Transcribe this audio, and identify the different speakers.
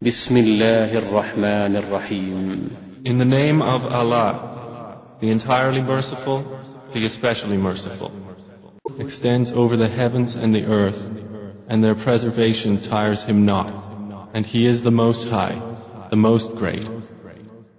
Speaker 1: بسم الله الرحمن
Speaker 2: In the name of Allah, the entirely merciful, the especially merciful, extends over the heavens and the earth, and their preservation tires him not, and He is the Most High, the Most Great.